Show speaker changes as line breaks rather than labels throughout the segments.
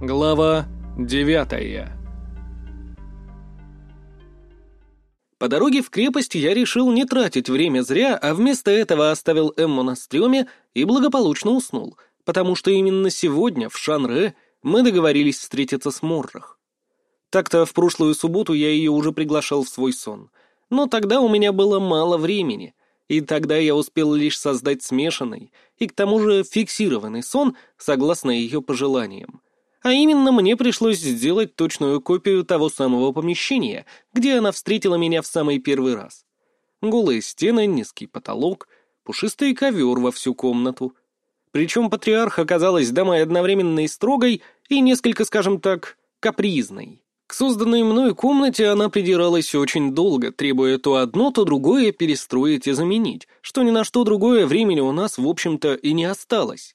Глава девятая По дороге в крепость я решил не тратить время зря, а вместо этого оставил Эмму на стреме и благополучно уснул, потому что именно сегодня в Шанре мы договорились встретиться с Моррах. Так-то в прошлую субботу я ее уже приглашал в свой сон, но тогда у меня было мало времени, и тогда я успел лишь создать смешанный и к тому же фиксированный сон согласно ее пожеланиям. А именно, мне пришлось сделать точную копию того самого помещения, где она встретила меня в самый первый раз. Голые стены, низкий потолок, пушистый ковер во всю комнату. Причем патриарх оказалась дамой одновременно и строгой, и несколько, скажем так, капризной. К созданной мной комнате она придиралась очень долго, требуя то одно, то другое перестроить и заменить, что ни на что другое времени у нас, в общем-то, и не осталось.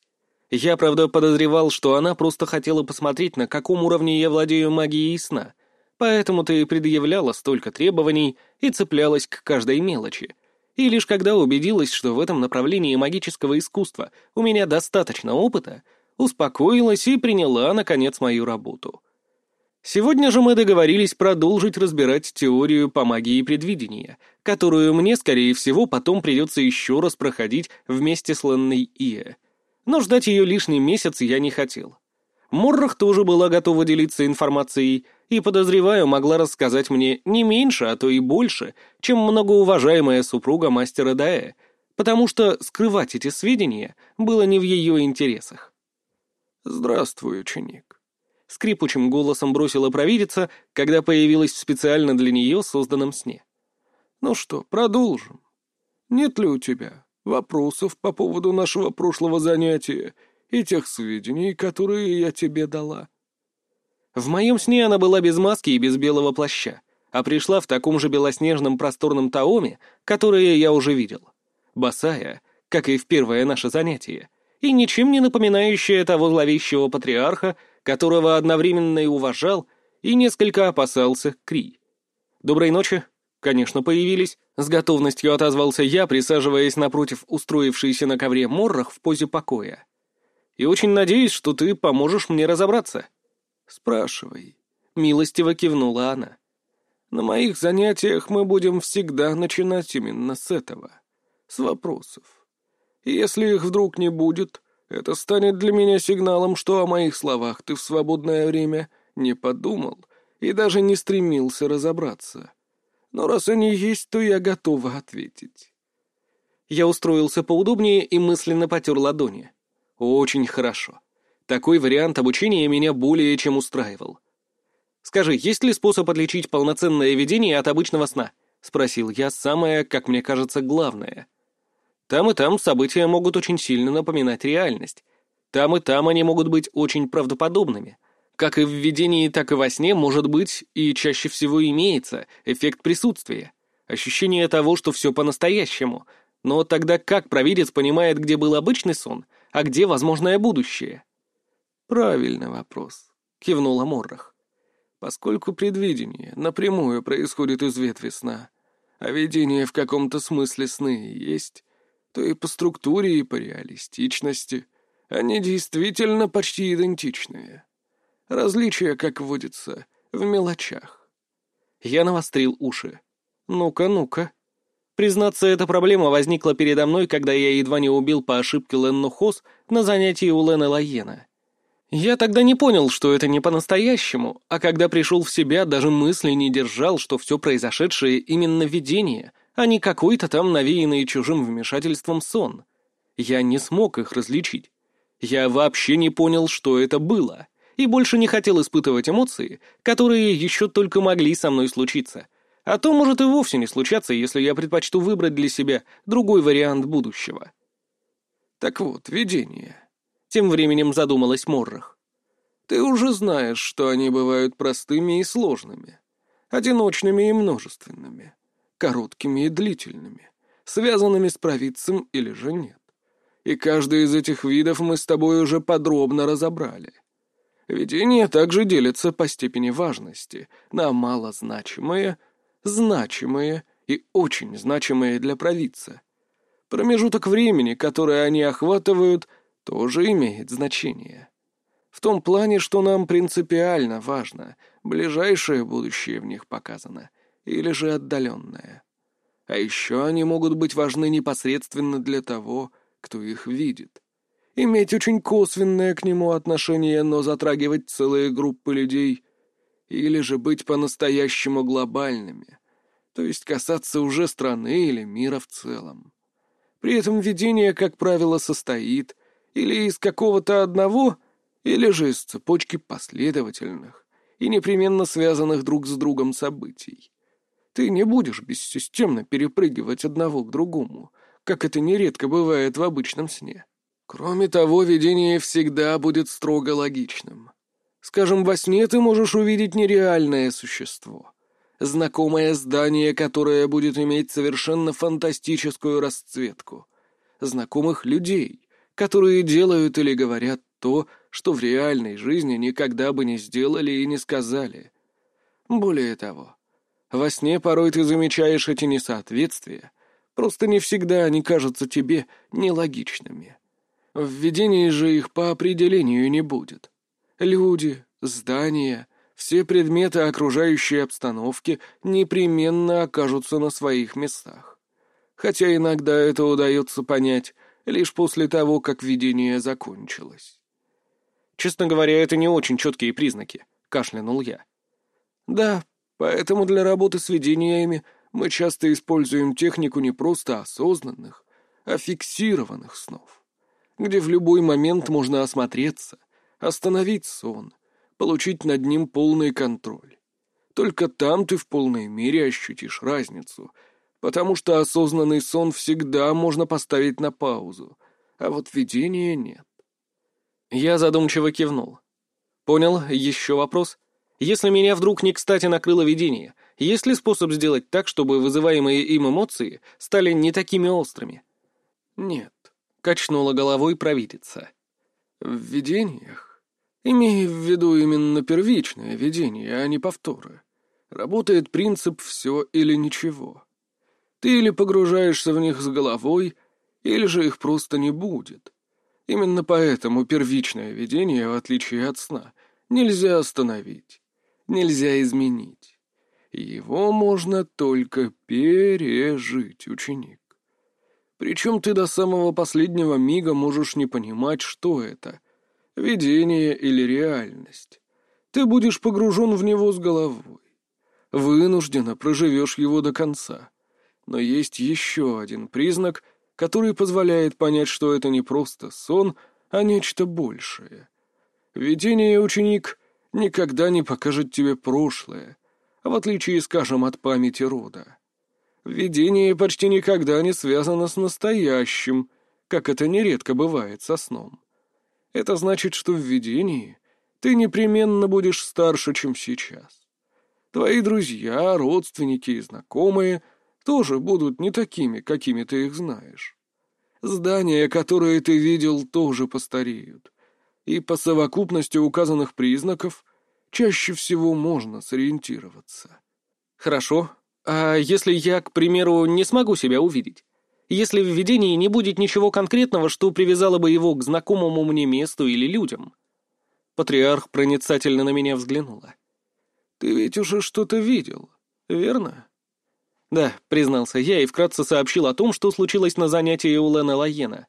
Я, правда, подозревал, что она просто хотела посмотреть, на каком уровне я владею магией сна, поэтому-то и предъявляла столько требований и цеплялась к каждой мелочи. И лишь когда убедилась, что в этом направлении магического искусства у меня достаточно опыта, успокоилась и приняла, наконец, мою работу. Сегодня же мы договорились продолжить разбирать теорию по магии предвидения, которую мне, скорее всего, потом придется еще раз проходить вместе с Ленной Ие но ждать ее лишний месяц я не хотел. Моррах тоже была готова делиться информацией и, подозреваю, могла рассказать мне не меньше, а то и больше, чем многоуважаемая супруга мастера Даэ, потому что скрывать эти сведения было не в ее интересах. «Здравствуй, ученик», — скрипучим голосом бросила провидица, когда появилась в специально для нее созданном сне. «Ну что, продолжим. Нет ли у тебя вопросов по поводу нашего прошлого занятия и тех сведений, которые я тебе дала». В моем сне она была без маски и без белого плаща, а пришла в таком же белоснежном просторном таоме, которое я уже видел. Босая, как и в первое наше занятие, и ничем не напоминающая того зловещего патриарха, которого одновременно и уважал, и несколько опасался Кри. «Доброй ночи», «Конечно, появились», — с готовностью отозвался я, присаживаясь напротив устроившейся на ковре Моррах в позе покоя. «И очень надеюсь, что ты поможешь мне разобраться». «Спрашивай», — милостиво кивнула она. «На моих занятиях мы будем всегда начинать именно с этого, с вопросов. Если их вдруг не будет, это станет для меня сигналом, что о моих словах ты в свободное время не подумал и даже не стремился разобраться» но раз они есть, то я готова ответить. Я устроился поудобнее и мысленно потер ладони. Очень хорошо. Такой вариант обучения меня более чем устраивал. «Скажи, есть ли способ отличить полноценное видение от обычного сна?» — спросил я самое, как мне кажется, главное. Там и там события могут очень сильно напоминать реальность. Там и там они могут быть очень правдоподобными. Как и в видении, так и во сне может быть, и чаще всего имеется, эффект присутствия. Ощущение того, что все по-настоящему. Но тогда как провидец понимает, где был обычный сон, а где возможное будущее? «Правильный вопрос», — кивнула Моррах. «Поскольку предвидение напрямую происходит из ветви сна, а видение в каком-то смысле сны есть, то и по структуре, и по реалистичности они действительно почти идентичные». Различия, как водится, в мелочах. Я навострил уши. Ну-ка, ну-ка. Признаться, эта проблема возникла передо мной, когда я едва не убил по ошибке Ленну Хос на занятии у Лены Лайена. Я тогда не понял, что это не по-настоящему, а когда пришел в себя, даже мысли не держал, что все произошедшее именно видение, а не какой-то там навеянный чужим вмешательством сон. Я не смог их различить. Я вообще не понял, что это было и больше не хотел испытывать эмоции, которые еще только могли со мной случиться. А то может и вовсе не случаться, если я предпочту выбрать для себя другой вариант будущего. Так вот, видение. Тем временем задумалась Моррах. Ты уже знаешь, что они бывают простыми и сложными, одиночными и множественными, короткими и длительными, связанными с провидцем или же нет. И каждый из этих видов мы с тобой уже подробно разобрали. Видения также делятся по степени важности на малозначимые, значимые и очень значимые для провидца. Промежуток времени, который они охватывают, тоже имеет значение.
В том плане, что нам принципиально важно, ближайшее будущее в них показано, или же отдаленное. А еще они могут быть важны непосредственно для того, кто их видит. Иметь очень косвенное к нему отношение, но затрагивать целые группы людей. Или же быть по-настоящему глобальными, то есть касаться уже страны или мира в целом. При этом видение, как правило, состоит или из какого-то одного, или же из цепочки последовательных и непременно связанных друг с другом событий. Ты не будешь бессистемно перепрыгивать одного к другому, как это нередко бывает в обычном сне. Кроме того, видение всегда будет строго логичным. Скажем, во сне ты можешь увидеть нереальное существо. Знакомое здание, которое будет иметь совершенно фантастическую расцветку. Знакомых людей, которые делают или говорят то, что в реальной жизни никогда бы не сделали и не сказали. Более того, во сне порой ты замечаешь эти несоответствия, просто не всегда они кажутся тебе нелогичными. В видении же их по определению не будет. Люди, здания, все предметы окружающей обстановки непременно окажутся на своих местах. Хотя иногда это удается понять лишь после того, как видение закончилось.
«Честно говоря, это не очень четкие признаки», — кашлянул я.
«Да, Поэтому для работы с видениями мы часто используем технику не просто осознанных, а фиксированных снов, где в любой момент можно осмотреться, остановить сон, получить над ним полный контроль. Только там ты в полной мере ощутишь разницу, потому что осознанный сон всегда можно поставить на паузу, а вот видения нет.
Я задумчиво кивнул. Понял, еще вопрос? Если меня вдруг не кстати накрыло видение, есть ли способ сделать так, чтобы вызываемые им эмоции стали не такими острыми?
Нет,
качнула головой провидица.
В видениях, имея в виду именно первичное видение, а не повторы, работает принцип «все или ничего». Ты или погружаешься в них с головой, или же их просто не будет. Именно поэтому первичное видение, в отличие от сна, нельзя остановить нельзя изменить. Его можно только пережить, ученик. Причем ты до самого последнего мига можешь не понимать, что это — видение или реальность. Ты будешь погружен в него с головой. Вынужденно проживешь его до конца. Но есть еще один признак, который позволяет понять, что это не просто сон, а нечто большее. Видение, ученик, никогда не покажет тебе прошлое, в отличие, скажем, от памяти рода. Видение почти никогда не связано с настоящим, как это нередко бывает со сном. Это значит, что в видении ты непременно будешь старше, чем сейчас. Твои друзья, родственники и знакомые тоже будут не такими, какими ты их знаешь. Здания, которые ты видел, тоже постареют и по совокупности указанных признаков чаще всего можно сориентироваться.
Хорошо. А если я, к примеру, не смогу себя увидеть? Если в видении не будет ничего конкретного, что привязало бы его к знакомому мне месту или людям? Патриарх проницательно на меня взглянула.
«Ты ведь уже что-то видел, верно?»
«Да», — признался я и вкратце сообщил о том, что случилось на занятии у Лена Лаена.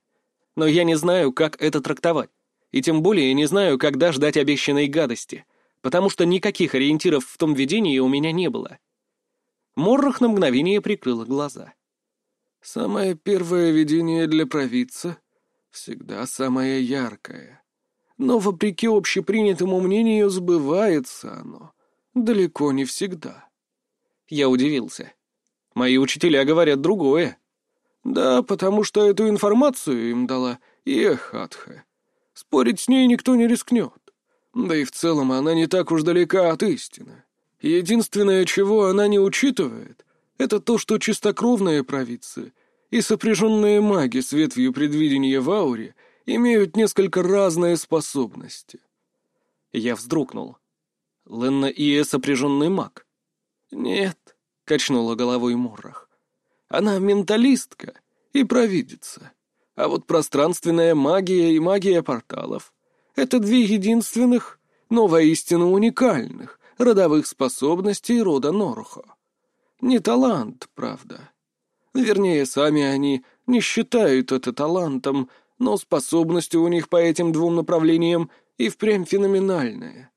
«Но я не знаю, как это трактовать и тем более не знаю, когда ждать обещанной гадости, потому что никаких ориентиров в том видении у меня не было. Моррах на мгновение прикрыла глаза.
«Самое первое видение для провидца всегда самое яркое. Но, вопреки общепринятому мнению, сбывается оно. Далеко не всегда».
Я удивился. Мои учителя говорят другое.
«Да, потому что эту информацию им дала Ехатха. Спорить с ней никто не рискнет. Да и в целом она не так уж далека от истины. Единственное, чего она не учитывает, это то, что чистокровные провидцы и сопряженные маги с ветвью предвидения в ауре имеют несколько разные способности.
Я вздрогнул. Ленна Ие сопряженный маг?
Нет, — качнула головой Моррах. Она менталистка и провидица. А вот пространственная магия и магия порталов Это две единственных, но воистину уникальных, родовых способностей рода Норхо. Не талант, правда. Вернее, сами они не считают это талантом, но способности у них по этим двум направлениям и впрямь феноменальные.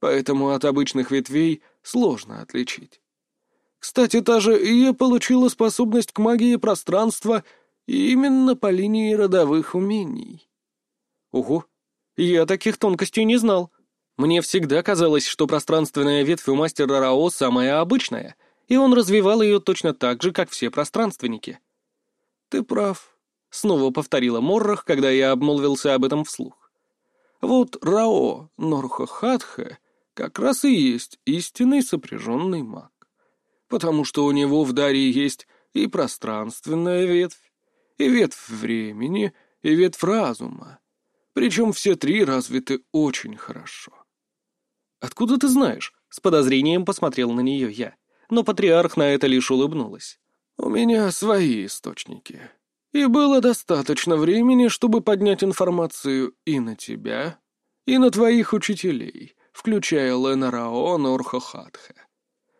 Поэтому от обычных ветвей сложно отличить. Кстати, та же Ия получила способность к магии пространства именно по линии родовых умений.
Ого, я таких тонкостей не знал. Мне всегда казалось, что пространственная ветвь у мастера Рао самая обычная, и он развивал ее точно так же, как все пространственники.
«Ты прав», — снова повторила Моррах, когда я обмолвился об этом вслух. «Вот Рао Норхохатха как раз и есть истинный сопряженный маг, потому что у него в Даре есть и пространственная ветвь, и ветвь времени, и ветвь разума, причем все три развиты очень хорошо.
«Откуда ты знаешь?» — с подозрением посмотрел на нее я. Но патриарх на это лишь улыбнулась.
«У меня свои источники. И было достаточно времени, чтобы поднять информацию и на тебя, и на твоих учителей, включая Лена Рао Норхохатха.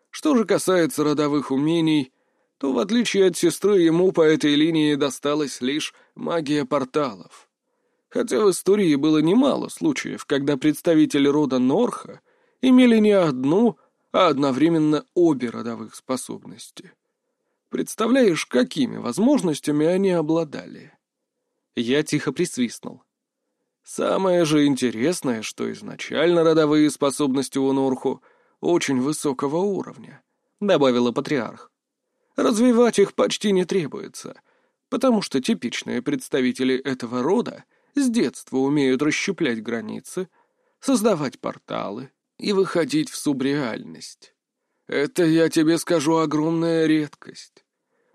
Что же касается родовых умений, то, в отличие от сестры, ему по этой линии досталась лишь магия порталов. Хотя в истории было немало случаев, когда представители рода Норха — имели не одну, а одновременно обе родовых способности. Представляешь, какими возможностями они обладали?
Я тихо присвистнул.
Самое же интересное, что изначально родовые способности у Норху очень высокого уровня, добавила патриарх. Развивать их почти не требуется, потому что типичные представители этого рода с детства умеют расщеплять границы, создавать порталы, и выходить в субреальность. Это, я тебе скажу, огромная редкость.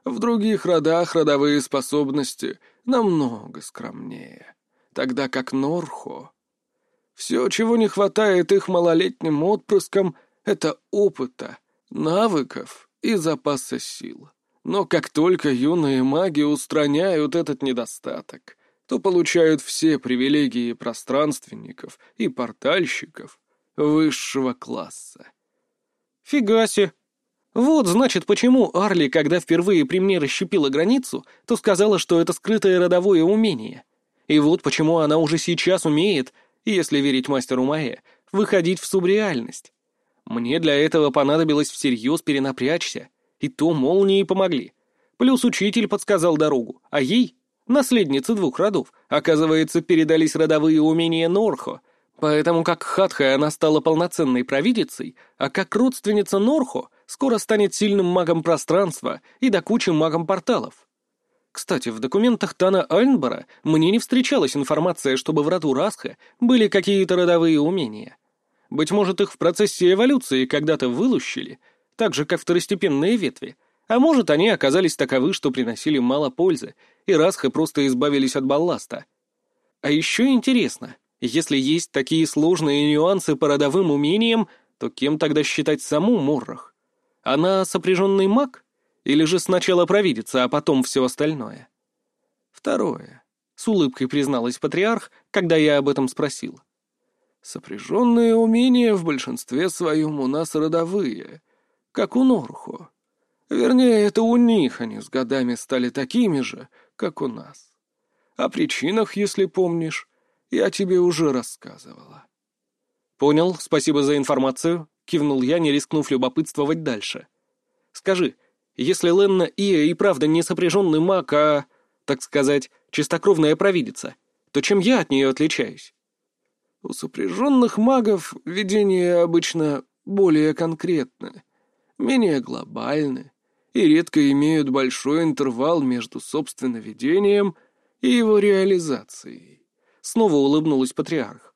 В других родах родовые способности намного скромнее, тогда как Норхо... Все, чего не хватает их малолетним отпрыскам, это опыта, навыков и запаса сил. Но как только юные маги устраняют этот недостаток, то получают все привилегии пространственников и портальщиков, высшего класса.
Фига себе. Вот, значит, почему Арли, когда впервые при мне расщепила границу, то сказала, что это скрытое родовое умение. И вот почему она уже сейчас умеет, если верить мастеру Маэ, выходить в субреальность. Мне для этого понадобилось всерьез перенапрячься, и то молнии помогли. Плюс учитель подсказал дорогу, а ей, наследнице двух родов, оказывается, передались родовые умения Норхо, Поэтому как Хатха она стала полноценной провидицей, а как родственница Норхо скоро станет сильным магом пространства и до кучи магом порталов. Кстати, в документах Тана Альнбора мне не встречалась информация, чтобы в роду Расха были какие-то родовые умения. Быть может, их в процессе эволюции когда-то вылущили, так же, как второстепенные ветви, а может, они оказались таковы, что приносили мало пользы, и Расхы просто избавились от балласта. А еще интересно — если есть такие сложные нюансы по родовым умениям, то кем тогда считать саму Моррах? Она сопряженный маг? Или же сначала провидится, а потом все остальное?
Второе.
С улыбкой призналась патриарх, когда я об этом спросил.
Сопряженные умения в большинстве своем у нас родовые, как у Норху. Вернее, это у них они с годами стали такими же, как у нас. О причинах, если помнишь, я тебе уже рассказывала».
«Понял, спасибо за информацию», — кивнул я, не рискнув любопытствовать дальше. «Скажи, если Ленна Ия и правда не сопряженный маг, а, так сказать, чистокровная провидица, то чем я от нее отличаюсь?»
«У сопряженных магов видение обычно более конкретное, менее глобальное и редко имеют большой интервал между собственным видением и его реализацией.
Снова улыбнулась патриарх.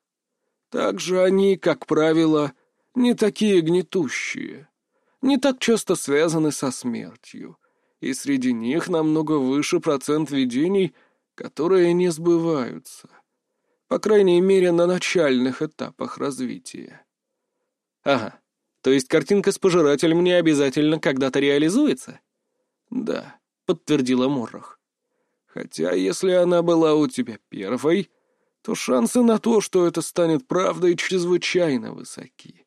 Также они, как правило, не такие гнетущие, не так часто связаны со смертью, и среди них намного выше процент видений, которые не сбываются. По крайней мере, на начальных этапах развития.
Ага, то есть картинка с пожирателем не обязательно когда-то реализуется?
Да, подтвердила Моррах. Хотя, если она была у тебя первой, то шансы на то, что это станет правдой, чрезвычайно высоки.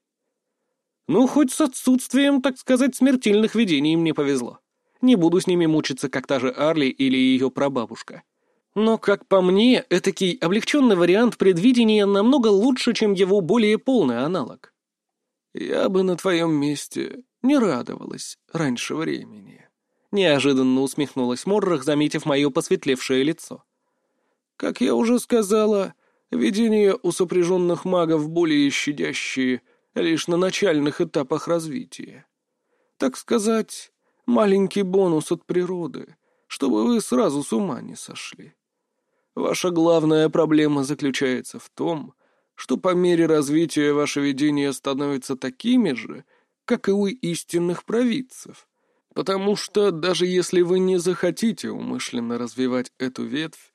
Ну, хоть с отсутствием, так сказать, смертельных видений мне повезло. Не буду с ними мучиться, как та же Арли или ее прабабушка. Но, как по мне, этакий облегченный вариант предвидения намного лучше, чем его более полный аналог.
Я бы на твоем месте не радовалась раньше времени.
Неожиданно усмехнулась Моррах, заметив мое посветлевшее лицо.
Как я уже сказала, видения у сопряженных магов более щадящие лишь на начальных этапах развития. Так сказать, маленький бонус от природы, чтобы вы сразу с ума не сошли. Ваша главная проблема заключается в том, что по мере развития ваше видение становится такими же, как и у истинных провидцев. Потому что даже если вы не захотите умышленно развивать эту ветвь,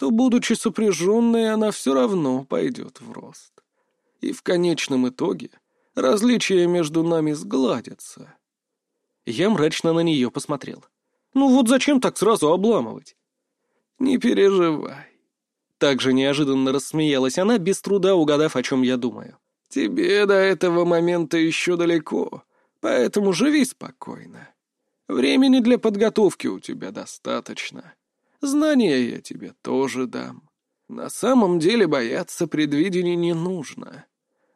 то, будучи сопряженной, она все равно пойдет в рост. И в конечном итоге различия между нами сгладятся.
Я мрачно на нее посмотрел. «Ну вот зачем так сразу обламывать?»
«Не переживай».
Так же неожиданно рассмеялась она, без труда угадав, о чем я думаю.
«Тебе до этого момента еще далеко, поэтому живи спокойно. Времени для подготовки у тебя достаточно. Знания я тебе тоже дам. На самом деле бояться предвидений не нужно.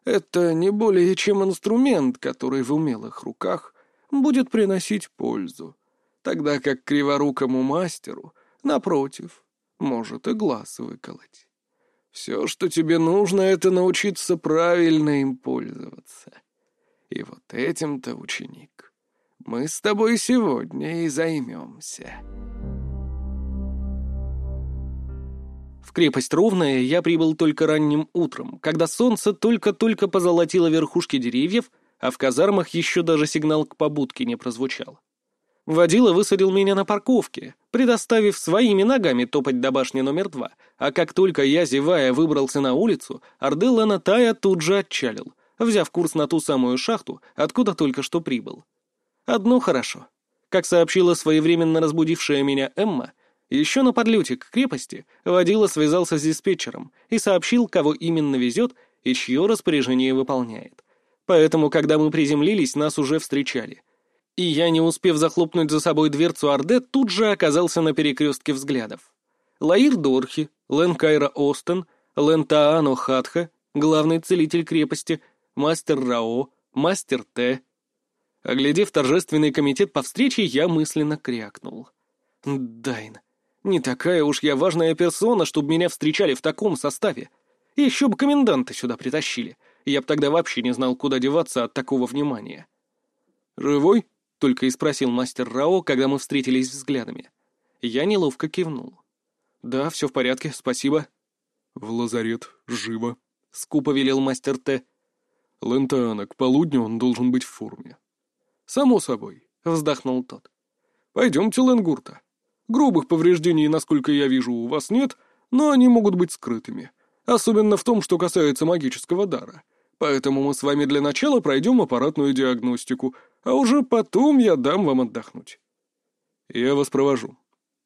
Это не более чем инструмент, который в умелых руках будет приносить пользу, тогда как криворукому мастеру, напротив, может и глаз выколоть. Все, что тебе нужно, это научиться правильно им пользоваться. И вот этим-то, ученик, мы с тобой сегодня и займемся».
Крепость Ровная я прибыл только ранним утром, когда солнце только-только позолотило верхушки деревьев, а в казармах еще даже сигнал к побудке не прозвучал. Водила высадил меня на парковке, предоставив своими ногами топать до башни номер два, а как только я, зевая, выбрался на улицу, Арделла Тая тут же отчалил, взяв курс на ту самую шахту, откуда только что прибыл. Одно хорошо. Как сообщила своевременно разбудившая меня Эмма, еще на подлете к крепости водила связался с диспетчером и сообщил, кого именно везет и чье распоряжение выполняет. Поэтому, когда мы приземлились, нас уже встречали — и я, не успев захлопнуть за собой дверцу Орде, тут же оказался на перекрестке взглядов. Лаир Дорхи, Лен Кайра Остен, Лен Таано Хатха, главный целитель крепости, мастер Рао, мастер Т. Оглядев торжественный комитет по встрече, я мысленно крякнул. Дайн, не такая уж я важная персона, чтобы меня встречали в таком составе. Еще бы коменданта сюда притащили. Я б тогда вообще не знал, куда деваться от такого внимания. «Живой?» только и спросил мастер Рао, когда мы встретились взглядами. Я неловко кивнул. «Да, все в порядке, спасибо».
«В лазарет, живо», —
скупо велел мастер Т.
«Лентана, к полудню он должен быть в форме».
«Само собой», — вздохнул тот.
«Пойдемте, Ленгурта. Грубых повреждений, насколько я вижу, у вас нет, но они могут быть скрытыми, особенно в том, что касается магического дара. Поэтому мы с вами для начала пройдем аппаратную диагностику, а уже потом я дам вам отдохнуть. Я вас провожу».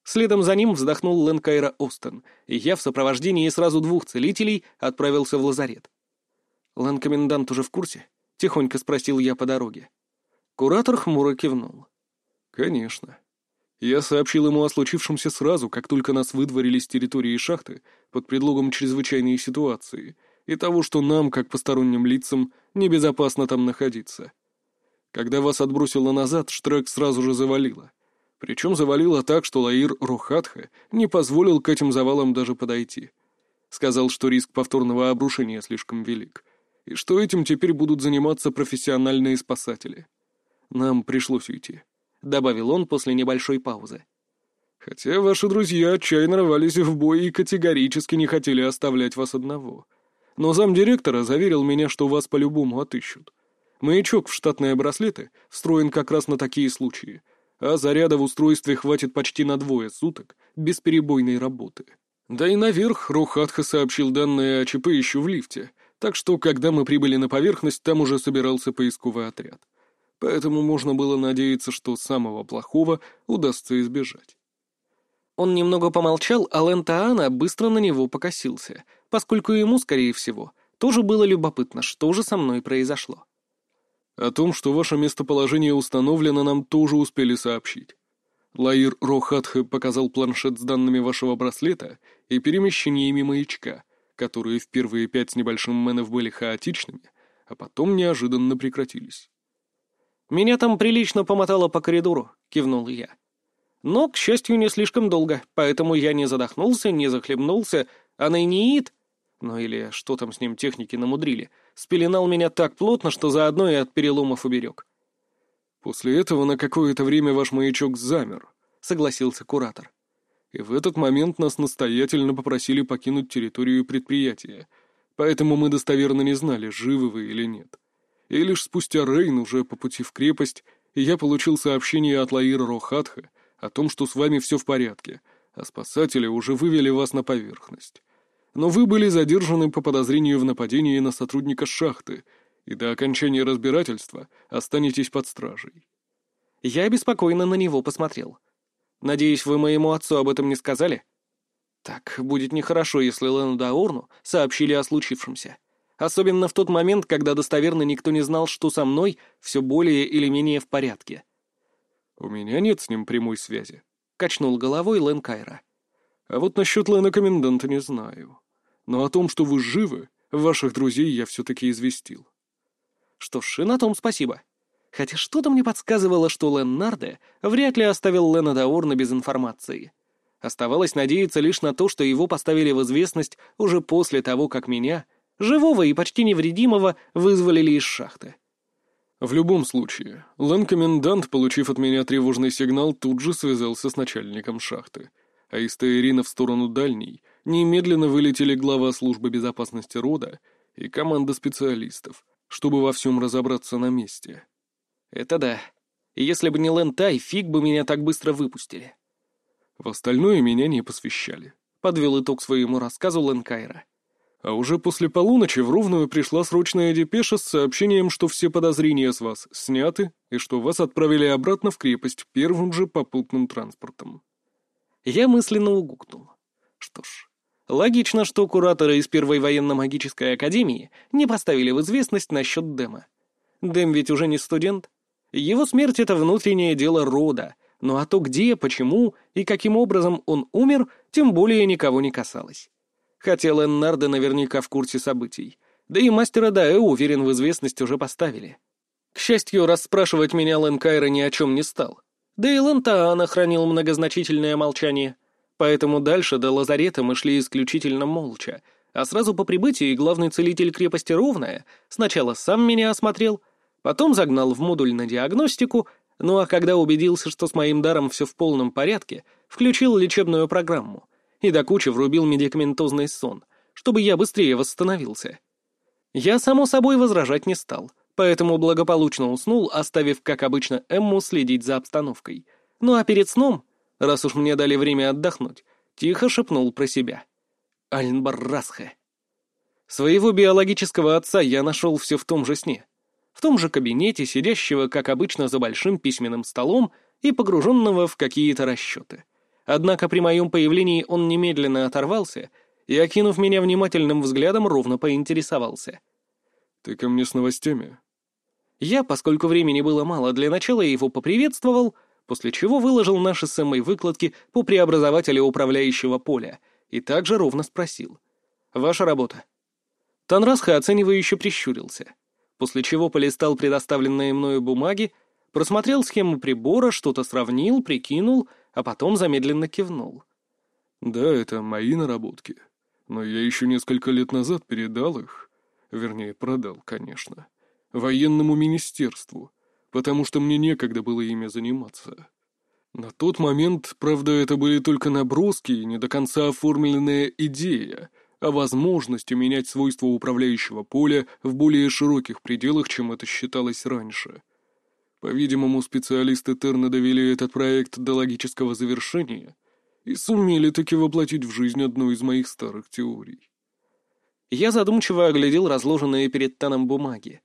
Следом за ним вздохнул Ленкайра Остен, и я в сопровождении сразу двух целителей отправился в лазарет. «Лэн-комендант уже в курсе?» — тихонько спросил я по дороге. Куратор хмуро кивнул.
«Конечно. Я сообщил ему о случившемся сразу, как только нас выдворили с территории шахты под предлогом чрезвычайной ситуации и того, что нам, как посторонним лицам, небезопасно там находиться. Когда вас отбросило назад, Штрек сразу же завалило. Причем завалило так, что Лаир Рухатха не позволил к этим завалам даже подойти. Сказал, что риск повторного обрушения слишком велик, и что этим теперь будут заниматься профессиональные спасатели. Нам пришлось уйти, — добавил он после небольшой паузы. Хотя ваши друзья отчаянно рвались в бой и категорически не хотели оставлять вас одного. Но замдиректора заверил меня, что вас по-любому отыщут. Маячок в штатные браслеты встроен как раз на такие случаи, а заряда в устройстве хватит почти на двое суток бесперебойной работы. Да и наверх Рухатха сообщил данные о ЧП еще в лифте, так что, когда мы прибыли на поверхность, там уже собирался поисковый отряд. Поэтому можно было надеяться, что самого плохого удастся избежать.
Он немного помолчал, а Лентаана быстро на него покосился, поскольку ему, скорее всего, тоже было любопытно, что же со мной произошло.
О том, что ваше местоположение установлено, нам тоже успели сообщить. Лаир Рохатхе показал планшет с данными вашего браслета и перемещениями маячка, которые в первые пять с небольшим мэнов были хаотичными, а потом неожиданно прекратились.
«Меня там прилично помотало по коридору», — кивнул я. «Но, к счастью, не слишком долго, поэтому я не задохнулся, не захлебнулся, а Найниит, ну или что там с ним техники намудрили, спеленал меня так плотно, что заодно и от переломов уберег».
«После этого на какое-то время ваш маячок замер», — согласился куратор. «И в этот момент нас настоятельно попросили покинуть территорию предприятия, поэтому мы достоверно не знали, живы вы или нет. И лишь спустя Рейн, уже по пути в крепость, я получил сообщение от Лаира Рохатха о том, что с вами все в порядке, а спасатели уже вывели вас на поверхность. Но вы были задержаны по подозрению в нападении на сотрудника шахты, и до окончания разбирательства останетесь под стражей.
Я беспокойно на него посмотрел. Надеюсь, вы моему отцу об этом не сказали? Так, будет нехорошо, если Лену Даурну сообщили о случившемся. Особенно в тот момент, когда достоверно никто не знал, что со мной все более или менее в порядке.
«У меня нет с ним прямой связи», —
качнул головой Лэн Кайра.
«А вот насчет Лена Коменданта не знаю. Но о том, что вы живы, ваших друзей я все-таки известил».
Что ж, и на том спасибо. Хотя что-то мне подсказывало, что Лен Нарде вряд ли оставил Лена Даорна без информации. Оставалось надеяться лишь на то, что его поставили в известность уже после того, как меня — Живого и почти невредимого вызволили из шахты.
В любом случае, лэн-комендант, получив от меня тревожный сигнал, тут же связался с начальником шахты. А из Таирина в сторону дальней немедленно вылетели глава службы безопасности рода и команда специалистов, чтобы во всем разобраться на месте.
Это да. Если бы не Лэн Тай, фиг бы меня так быстро выпустили.
В остальное меня не посвящали.
Подвел итог своему рассказу Лэн Кайра.
А уже после полуночи в Ровную пришла срочная депеша с сообщением, что все подозрения с вас сняты и что вас отправили обратно в крепость первым же попутным транспортом.
Я мысленно угукнул. Что ж, логично, что кураторы из Первой военно-магической академии не поставили в известность насчет Дэма. Дэм ведь уже не студент. Его смерть — это внутреннее дело рода, ну а то где, почему и каким образом он умер, тем более никого не касалось. Хотя Леннарда наверняка в курсе событий. Да и мастера Даэ, уверен, в известность уже поставили. К счастью, расспрашивать меня Лен Кайра ни о чем не стал. Да и Лен Таана хранил многозначительное молчание. Поэтому дальше до лазарета мы шли исключительно молча, а сразу по прибытии главный целитель крепости Ровная сначала сам меня осмотрел, потом загнал в модуль на диагностику, ну а когда убедился, что с моим даром все в полном порядке, включил лечебную программу и до кучи врубил медикаментозный сон, чтобы я быстрее восстановился. Я, само собой, возражать не стал, поэтому благополучно уснул, оставив, как обычно, Эмму следить за обстановкой. Ну а перед сном, раз уж мне дали время отдохнуть, тихо шепнул про себя. Альнбаррасхе. Своего биологического отца я нашел все в том же сне. В том же кабинете, сидящего, как обычно, за большим письменным столом и погруженного в какие-то расчеты. Однако при моем появлении он немедленно оторвался и, окинув меня внимательным взглядом, ровно поинтересовался.
«Ты ко мне с новостями?»
Я, поскольку времени было мало, для начала его поприветствовал, после чего выложил наши с Эммой выкладки по преобразователю управляющего поля и также ровно спросил. «Ваша работа?» Танрасха оценивающе прищурился, после чего полистал предоставленные мною бумаги, просмотрел схему прибора, что-то сравнил, прикинул а потом замедленно кивнул.
«Да, это мои наработки. Но я еще несколько лет назад передал их, вернее, продал, конечно, военному министерству, потому что мне некогда было ими заниматься. На тот момент, правда, это были только наброски и не до конца оформленная идея о возможности менять свойства управляющего поля в более широких пределах, чем это считалось раньше». По-видимому, специалисты Терна довели этот проект до логического завершения и сумели таки воплотить в жизнь одну из моих старых теорий.
Я задумчиво оглядел разложенные перед Таном бумаги.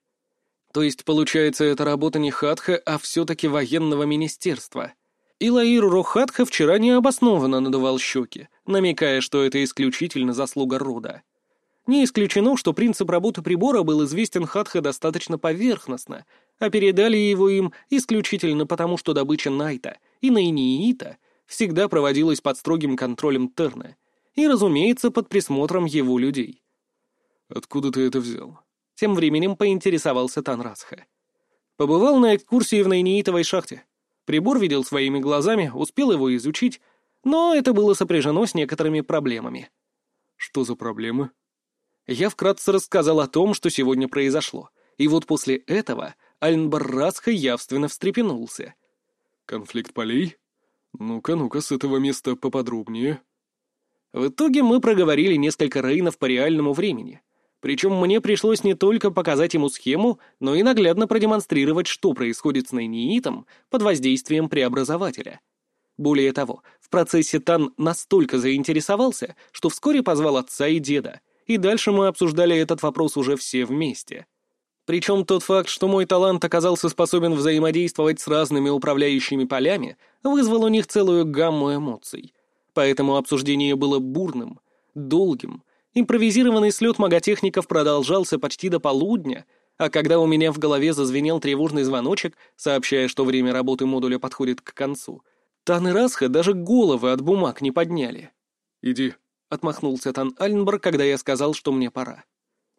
То есть, получается, это работа не Хатха, а все-таки военного министерства. И Лаир Рохатха вчера необоснованно надувал щеки, намекая, что это исключительно заслуга рода. Не исключено, что принцип работы прибора был известен Хатха достаточно поверхностно, а передали его им исключительно потому, что добыча Найта и Найниита всегда проводилась под строгим контролем Терна и, разумеется, под присмотром его людей.
«Откуда ты это взял?»
Тем временем поинтересовался Танрасха. Побывал на экскурсии в Найниитовой шахте. Прибор видел своими глазами, успел его изучить, но это было сопряжено с некоторыми проблемами.
«Что за проблемы?»
Я вкратце рассказал о том, что сегодня произошло, и вот после этого Альнбаррасха явственно встрепенулся.
«Конфликт полей? Ну-ка, ну-ка, с этого места поподробнее».
В итоге мы проговорили несколько рейнов по реальному времени. Причем мне пришлось не только показать ему схему, но и наглядно продемонстрировать, что происходит с нейниитом под воздействием преобразователя. Более того, в процессе Тан настолько заинтересовался, что вскоре позвал отца и деда, и дальше мы обсуждали этот вопрос уже все вместе. Причем тот факт, что мой талант оказался способен взаимодействовать с разными управляющими полями, вызвал у них целую гамму эмоций — поэтому обсуждение было бурным, долгим. Импровизированный слет маготехников продолжался почти до полудня, а когда у меня в голове зазвенел тревожный звоночек, сообщая, что время работы модуля подходит к концу, Тан и Расха даже головы от бумаг не подняли.
«Иди», —
отмахнулся Тан Альнбар, когда я сказал, что мне пора.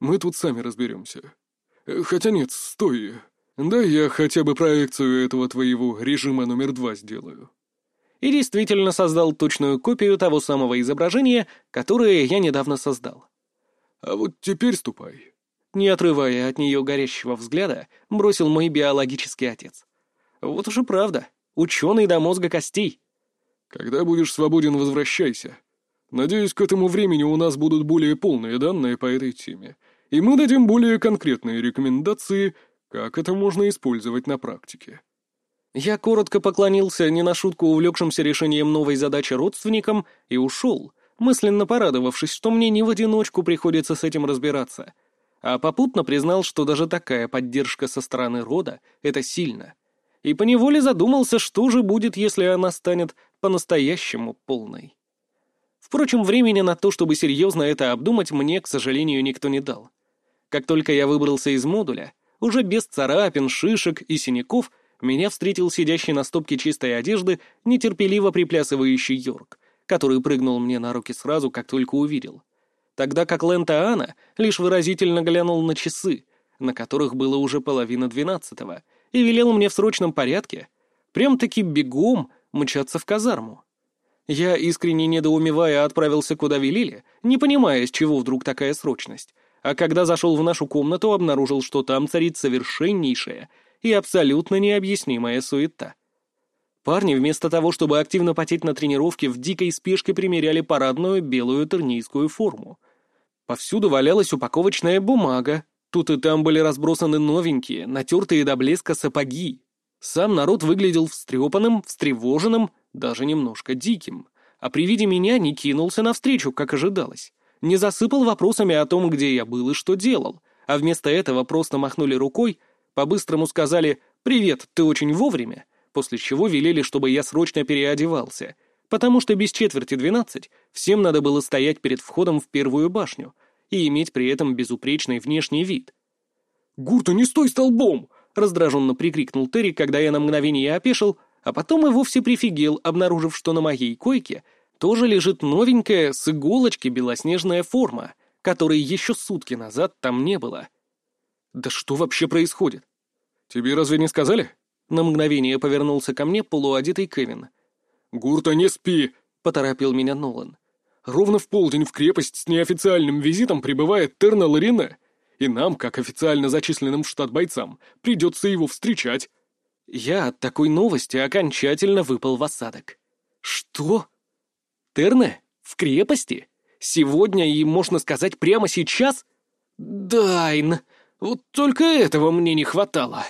«Мы тут сами разберемся. Хотя нет, стой. Да я хотя бы проекцию этого твоего режима номер два сделаю»
и действительно создал точную копию того самого изображения, которое я недавно создал.
«А вот теперь ступай».
Не отрывая от нее горящего взгляда, бросил мой биологический отец. «Вот уж и правда, ученый до мозга костей».
«Когда будешь свободен, возвращайся. Надеюсь, к этому времени у нас будут более полные данные по этой теме, и мы дадим более конкретные рекомендации, как это можно использовать на практике».
Я коротко поклонился не на шутку увлекшимся решением новой задачи родственникам и ушел, мысленно порадовавшись, что мне не в одиночку приходится с этим разбираться. А попутно признал, что даже такая поддержка со стороны рода — это сильно. И поневоле задумался, что же будет, если она станет по-настоящему полной. Впрочем, времени на то, чтобы серьезно это обдумать, мне, к сожалению, никто не дал. Как только я выбрался из модуля, уже без царапин, шишек и синяков — меня встретил сидящий на стопке чистой одежды нетерпеливо приплясывающий Йорк, который прыгнул мне на руки сразу, как только увидел. Тогда как Лента Ана лишь выразительно глянул на часы, на которых было уже половина двенадцатого, и велел мне в срочном порядке, прям-таки бегом, мчаться в казарму. Я, искренне недоумевая, отправился куда велели, не понимая, с чего вдруг такая срочность, а когда зашел в нашу комнату, обнаружил, что там царит совершеннейшая и абсолютно необъяснимая суета. Парни вместо того, чтобы активно потеть на тренировке, в дикой спешке примеряли парадную белую тернийскую форму. Повсюду валялась упаковочная бумага, тут и там были разбросаны новенькие, натертые до блеска сапоги. Сам народ выглядел встрепанным, встревоженным, даже немножко диким. А при виде меня не кинулся навстречу, как ожидалось. Не засыпал вопросами о том, где я был и что делал, а вместо этого просто махнули рукой — по-быстрому сказали «Привет, ты очень вовремя», после чего велели, чтобы я срочно переодевался, потому что без четверти двенадцать всем надо было стоять перед входом в первую башню и иметь при этом безупречный внешний вид. «Гурта, не стой столбом!» — раздраженно прикрикнул Терри, когда я на мгновение опешил, а потом и вовсе прифигел, обнаружив, что на моей койке тоже лежит новенькая с иголочки белоснежная форма, которой еще сутки назад там не было. Да что вообще происходит? Тебе разве не сказали? На мгновение повернулся ко мне полуодетый Кевин. «Гурта, не спи!» — поторопил меня Нолан. «Ровно в полдень в крепость с неофициальным визитом прибывает Терна Ларина, и нам, как официально зачисленным в штат бойцам, придется его встречать». Я от такой новости окончательно выпал в осадок. «Что? Терна? В крепости? Сегодня и, можно сказать, прямо сейчас? Дайн!» Вот только этого мне не хватало.